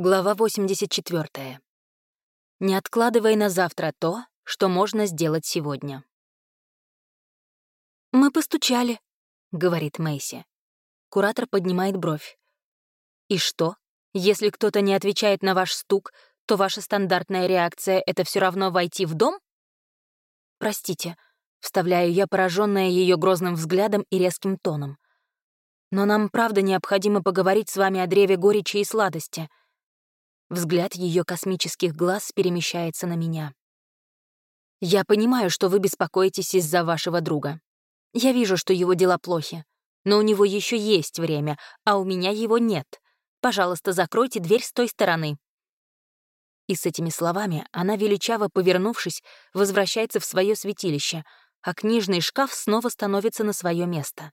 Глава 84. Не откладывай на завтра то, что можно сделать сегодня. «Мы постучали», — говорит Мэйси. Куратор поднимает бровь. «И что? Если кто-то не отвечает на ваш стук, то ваша стандартная реакция — это все равно войти в дом?» «Простите», — вставляю я, пораженная ее грозным взглядом и резким тоном. «Но нам правда необходимо поговорить с вами о древе горечи и сладости». Взгляд ее космических глаз перемещается на меня. «Я понимаю, что вы беспокоитесь из-за вашего друга. Я вижу, что его дела плохи. Но у него еще есть время, а у меня его нет. Пожалуйста, закройте дверь с той стороны». И с этими словами она, величаво повернувшись, возвращается в свое святилище, а книжный шкаф снова становится на свое место.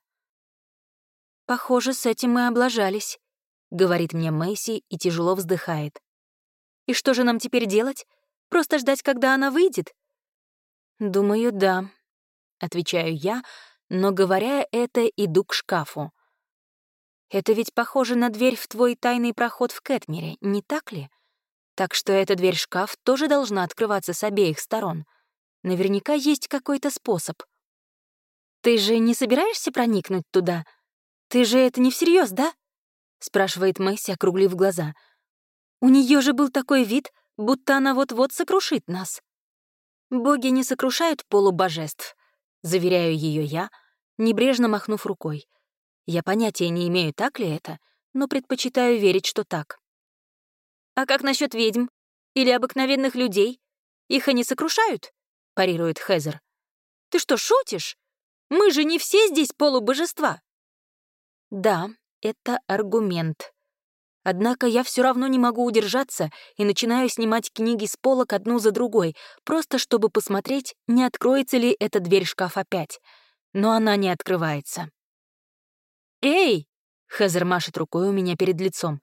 «Похоже, с этим мы облажались», — говорит мне Мэйси и тяжело вздыхает. И что же нам теперь делать? Просто ждать, когда она выйдет? Думаю, да, отвечаю я, но, говоря это, иду к шкафу. Это ведь похоже на дверь в твой тайный проход в Кэтмере, не так ли? Так что эта дверь-шкаф тоже должна открываться с обеих сторон. Наверняка есть какой-то способ. Ты же не собираешься проникнуть туда? Ты же это не всерьез, да? спрашивает Мэсси, округлив глаза — у нее же был такой вид, будто она вот-вот сокрушит нас. Боги не сокрушают полубожеств, заверяю ее я, небрежно махнув рукой. Я понятия не имею, так ли это, но предпочитаю верить, что так. «А как насчет ведьм? Или обыкновенных людей? Их они сокрушают?» — парирует Хезер. «Ты что, шутишь? Мы же не все здесь полубожества!» «Да, это аргумент», Однако я все равно не могу удержаться и начинаю снимать книги с полок одну за другой, просто чтобы посмотреть, не откроется ли эта дверь шкаф опять. Но она не открывается. «Эй!» — Хезер машет рукой у меня перед лицом.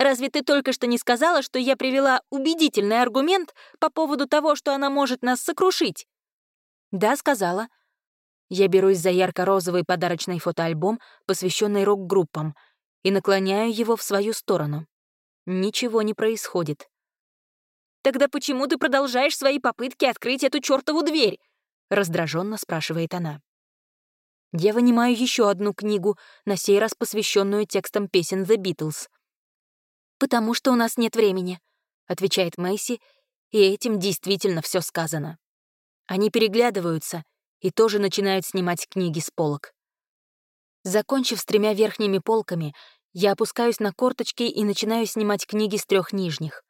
«Разве ты только что не сказала, что я привела убедительный аргумент по поводу того, что она может нас сокрушить?» «Да, сказала». Я берусь за ярко-розовый подарочный фотоальбом, посвященный рок-группам — и наклоняю его в свою сторону. Ничего не происходит. «Тогда почему ты продолжаешь свои попытки открыть эту чёртову дверь?» — раздраженно спрашивает она. Я вынимаю еще одну книгу, на сей раз посвященную текстам песен The Beatles. «Потому что у нас нет времени», — отвечает Мэйси, и этим действительно все сказано. Они переглядываются и тоже начинают снимать книги с полок. Закончив с тремя верхними полками, я опускаюсь на корточки и начинаю снимать книги с трех нижних.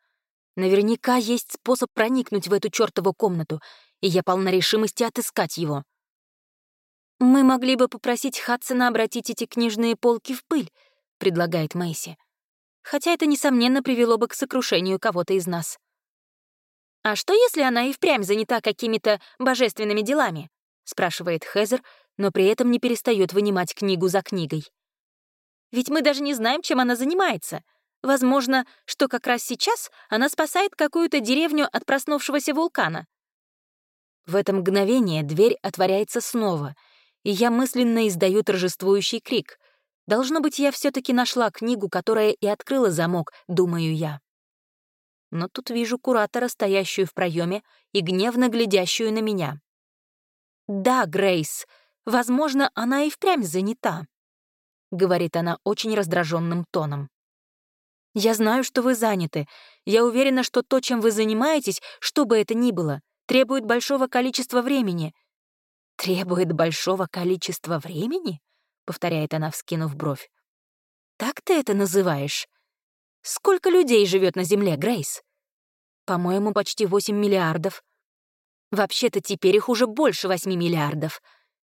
Наверняка есть способ проникнуть в эту чертову комнату, и я полна решимости отыскать его. «Мы могли бы попросить Хадсона обратить эти книжные полки в пыль», — предлагает Мэйси. «Хотя это, несомненно, привело бы к сокрушению кого-то из нас». «А что, если она и впрямь занята какими-то божественными делами?» — спрашивает Хезер, но при этом не перестает вынимать книгу за книгой. Ведь мы даже не знаем, чем она занимается. Возможно, что как раз сейчас она спасает какую-то деревню от проснувшегося вулкана. В это мгновение дверь отворяется снова, и я мысленно издаю торжествующий крик. Должно быть, я все таки нашла книгу, которая и открыла замок, думаю я. Но тут вижу куратора, стоящую в проеме и гневно глядящую на меня. «Да, Грейс, возможно, она и впрямь занята», — говорит она очень раздраженным тоном. «Я знаю, что вы заняты. Я уверена, что то, чем вы занимаетесь, что бы это ни было, требует большого количества времени». «Требует большого количества времени?» — повторяет она, вскинув бровь. «Так ты это называешь? Сколько людей живет на Земле, Грейс?» «По-моему, почти 8 миллиардов. Вообще-то теперь их уже больше 8 миллиардов.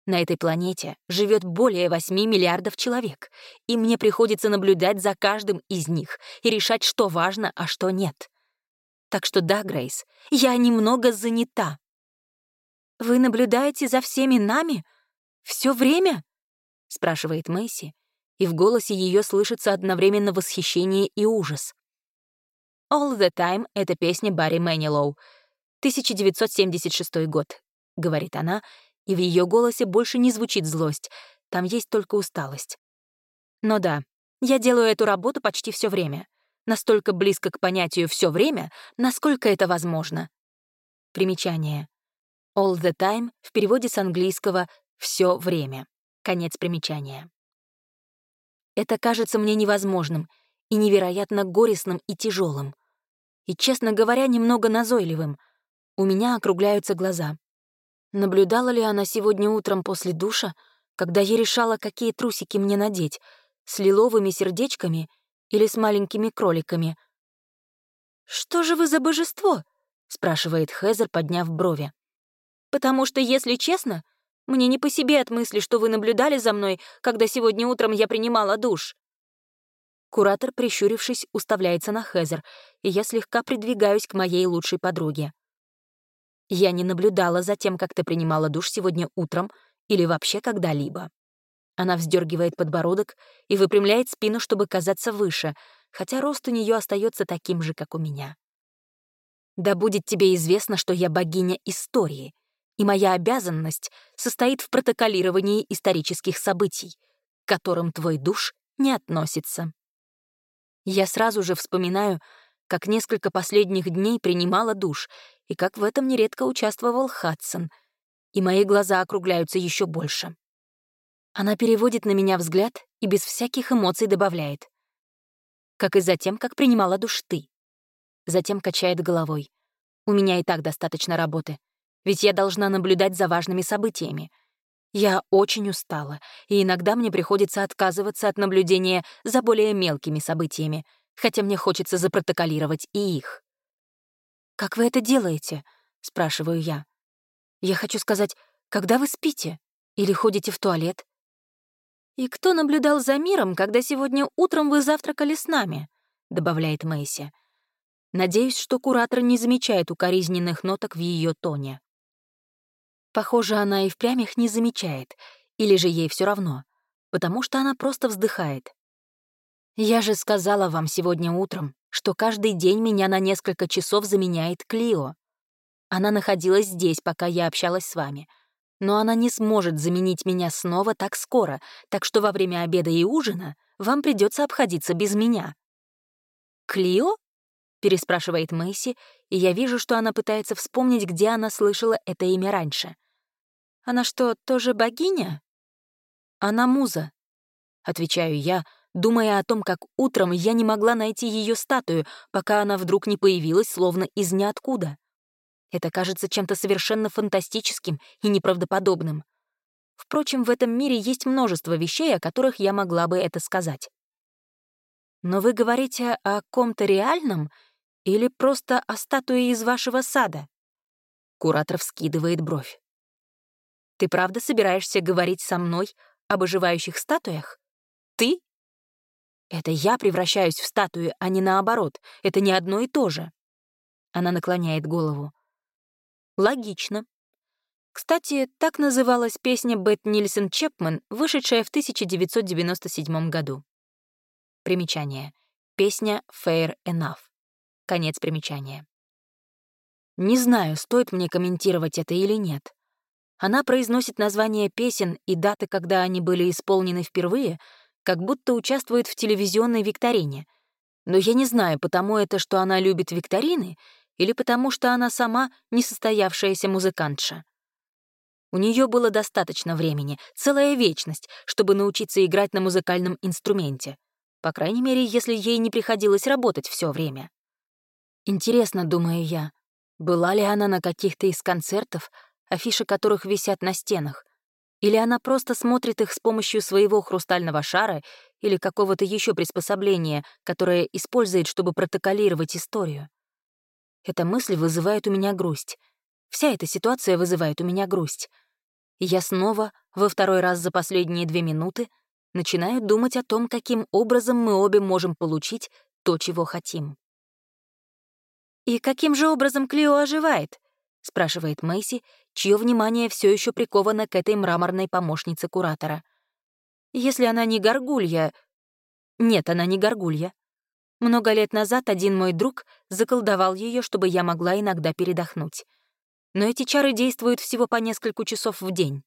На этой планете живет более 8 миллиардов человек, и мне приходится наблюдать за каждым из них и решать, что важно, а что нет. Так что да, Грейс, я немного занята. «Вы наблюдаете за всеми нами? Все время?» — спрашивает Мэйси, и в голосе ее слышится одновременно восхищение и ужас. «All the Time» — это песня Барри Мэнилоу — 1976 год», — говорит она, и в ее голосе больше не звучит злость, там есть только усталость. Но да, я делаю эту работу почти все время. настолько близко к понятию «все время», насколько это возможно. Примечание. All the time в переводе с английского «все время». Конец примечания. Это кажется мне невозможным и невероятно горестным и тяжелым. И, честно говоря, немного назойливым. У меня округляются глаза. Наблюдала ли она сегодня утром после душа, когда я решала, какие трусики мне надеть, с лиловыми сердечками или с маленькими кроликами? «Что же вы за божество?» — спрашивает Хезер, подняв брови. «Потому что, если честно, мне не по себе от мысли, что вы наблюдали за мной, когда сегодня утром я принимала душ». Куратор, прищурившись, уставляется на Хезер, и я слегка придвигаюсь к моей лучшей подруге. Я не наблюдала за тем, как ты принимала душ сегодня утром или вообще когда-либо. Она вздергивает подбородок и выпрямляет спину, чтобы казаться выше, хотя рост у нее остается таким же, как у меня. Да будет тебе известно, что я богиня истории, и моя обязанность состоит в протоколировании исторических событий, к которым твой душ не относится. Я сразу же вспоминаю, как несколько последних дней принимала душ, и как в этом нередко участвовал Хадсон, и мои глаза округляются еще больше. Она переводит на меня взгляд и без всяких эмоций добавляет. Как и затем, как принимала душ ты. Затем качает головой. У меня и так достаточно работы ведь я должна наблюдать за важными событиями. Я очень устала, и иногда мне приходится отказываться от наблюдения за более мелкими событиями, хотя мне хочется запротоколировать и их. «Как вы это делаете?» — спрашиваю я. «Я хочу сказать, когда вы спите? Или ходите в туалет?» «И кто наблюдал за миром, когда сегодня утром вы завтракали с нами?» — добавляет Мэйси. Надеюсь, что куратор не замечает укоризненных ноток в ее тоне. Похоже, она и впрямь их не замечает, или же ей все равно, потому что она просто вздыхает. «Я же сказала вам сегодня утром, что каждый день меня на несколько часов заменяет Клио. Она находилась здесь, пока я общалась с вами. Но она не сможет заменить меня снова так скоро, так что во время обеда и ужина вам придется обходиться без меня». «Клио?» — переспрашивает Мэйси, и я вижу, что она пытается вспомнить, где она слышала это имя раньше. Она что, тоже богиня? Она муза, отвечаю я, думая о том, как утром я не могла найти ее статую, пока она вдруг не появилась, словно из ниоткуда. Это кажется чем-то совершенно фантастическим и неправдоподобным. Впрочем, в этом мире есть множество вещей, о которых я могла бы это сказать. Но вы говорите о ком-то реальном или просто о статуе из вашего сада? Куратор вскидывает бровь. Ты правда собираешься говорить со мной об оживающих статуях? Ты? Это я превращаюсь в статую, а не наоборот. Это не одно и то же. Она наклоняет голову. Логично. Кстати, так называлась песня Бет Нильсон Чепман, вышедшая в 1997 году. Примечание. Песня «Fair Enough». Конец примечания. Не знаю, стоит мне комментировать это или нет. Она произносит названия песен и даты, когда они были исполнены впервые, как будто участвует в телевизионной викторине. Но я не знаю, потому это, что она любит викторины, или потому что она сама несостоявшаяся музыкантша. У нее было достаточно времени, целая вечность, чтобы научиться играть на музыкальном инструменте. По крайней мере, если ей не приходилось работать все время. Интересно, думаю я, была ли она на каких-то из концертов, афиши которых висят на стенах, или она просто смотрит их с помощью своего хрустального шара или какого-то еще приспособления, которое использует, чтобы протоколировать историю. Эта мысль вызывает у меня грусть. Вся эта ситуация вызывает у меня грусть. Я снова, во второй раз за последние две минуты, начинаю думать о том, каким образом мы обе можем получить то, чего хотим. «И каким же образом Клио оживает?» — спрашивает Мэйси, чье внимание все еще приковано к этой мраморной помощнице куратора. Если она не горгулья... Нет, она не горгулья. Много лет назад один мой друг заколдовал ее, чтобы я могла иногда передохнуть. Но эти чары действуют всего по несколько часов в день.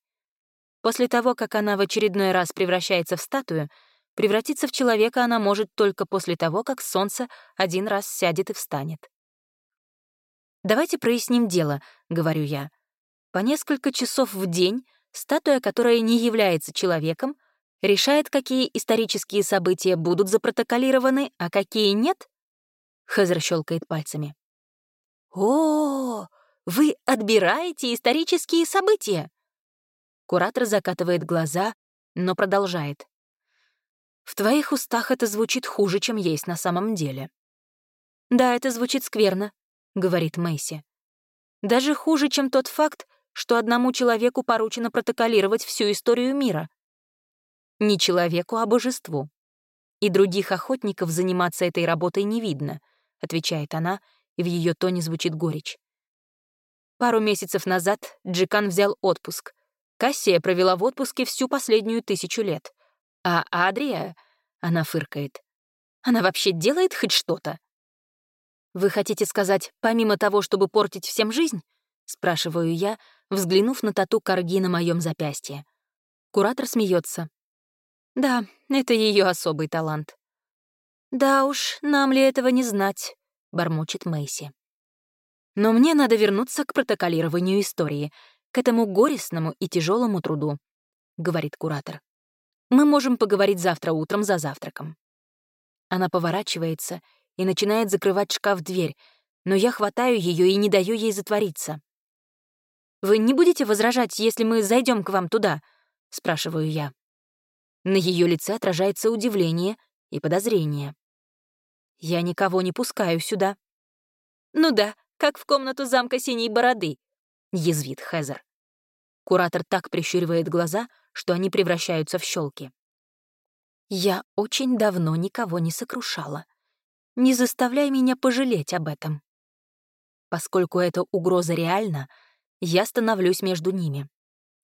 После того, как она в очередной раз превращается в статую, Превратиться в человека она может только после того, как солнце один раз сядет и встанет. «Давайте проясним дело», — говорю я. «По несколько часов в день статуя, которая не является человеком, решает, какие исторические события будут запротоколированы, а какие нет?» Хезер щелкает пальцами. «О, вы отбираете исторические события!» Куратор закатывает глаза, но продолжает. «В твоих устах это звучит хуже, чем есть на самом деле». «Да, это звучит скверно», — говорит Мэйси. «Даже хуже, чем тот факт, что одному человеку поручено протоколировать всю историю мира. Не человеку, а божеству. И других охотников заниматься этой работой не видно», — отвечает она, и в ее тоне звучит горечь. Пару месяцев назад Джикан взял отпуск. Кассия провела в отпуске всю последнюю тысячу лет. А Адрия, она фыркает, она вообще делает хоть что-то? «Вы хотите сказать, помимо того, чтобы портить всем жизнь?» — спрашиваю я, взглянув на тату Карги на моем запястье. Куратор смеется. «Да, это ее особый талант». «Да уж, нам ли этого не знать?» — бормочет Мэйси. «Но мне надо вернуться к протоколированию истории, к этому горестному и тяжелому труду», — говорит куратор. «Мы можем поговорить завтра утром за завтраком». Она поворачивается и начинает закрывать шкаф-дверь, но я хватаю ее и не даю ей затвориться. «Вы не будете возражать, если мы зайдем к вам туда?» — спрашиваю я. На ее лице отражается удивление и подозрение. Я никого не пускаю сюда. «Ну да, как в комнату замка Синей Бороды», — язвит Хезер. Куратор так прищуривает глаза, что они превращаются в щелки. Я очень давно никого не сокрушала. Не заставляй меня пожалеть об этом. Поскольку эта угроза реальна, я становлюсь между ними.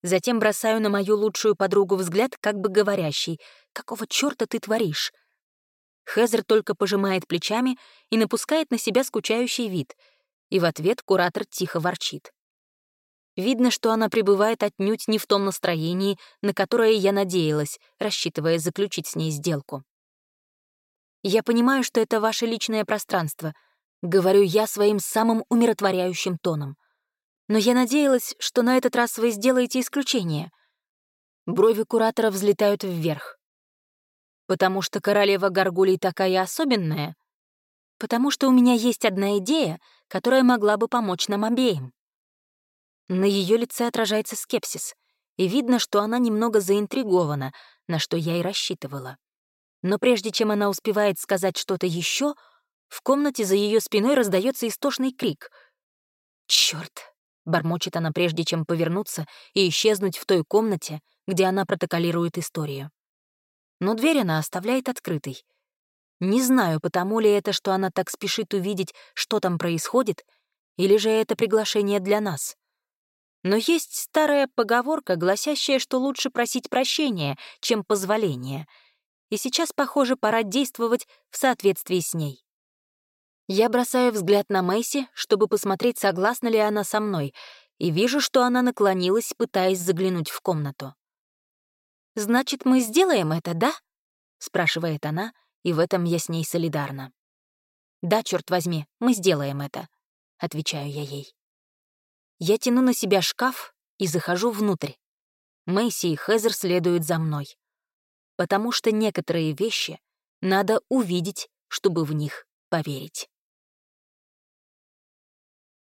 Затем бросаю на мою лучшую подругу взгляд, как бы говорящий, «Какого чёрта ты творишь?» Хезер только пожимает плечами и напускает на себя скучающий вид, и в ответ куратор тихо ворчит. Видно, что она пребывает отнюдь не в том настроении, на которое я надеялась, рассчитывая заключить с ней сделку. Я понимаю, что это ваше личное пространство, говорю я своим самым умиротворяющим тоном. Но я надеялась, что на этот раз вы сделаете исключение. Брови куратора взлетают вверх. Потому что королева Гаргулей такая особенная? Потому что у меня есть одна идея, которая могла бы помочь нам обеим. На ее лице отражается скепсис, и видно, что она немного заинтригована, на что я и рассчитывала. Но прежде чем она успевает сказать что-то еще, в комнате за ее спиной раздается истошный крик. Черт! бормочет она прежде, чем повернуться и исчезнуть в той комнате, где она протоколирует историю. Но дверь она оставляет открытой. Не знаю, потому ли это, что она так спешит увидеть, что там происходит, или же это приглашение для нас. Но есть старая поговорка, гласящая, что лучше просить прощения, чем позволения — и сейчас, похоже, пора действовать в соответствии с ней. Я бросаю взгляд на Мэйси, чтобы посмотреть, согласна ли она со мной, и вижу, что она наклонилась, пытаясь заглянуть в комнату. «Значит, мы сделаем это, да?» — спрашивает она, и в этом я с ней солидарна. «Да, черт возьми, мы сделаем это», — отвечаю я ей. Я тяну на себя шкаф и захожу внутрь. Мэйси и Хезер следуют за мной потому что некоторые вещи надо увидеть, чтобы в них поверить.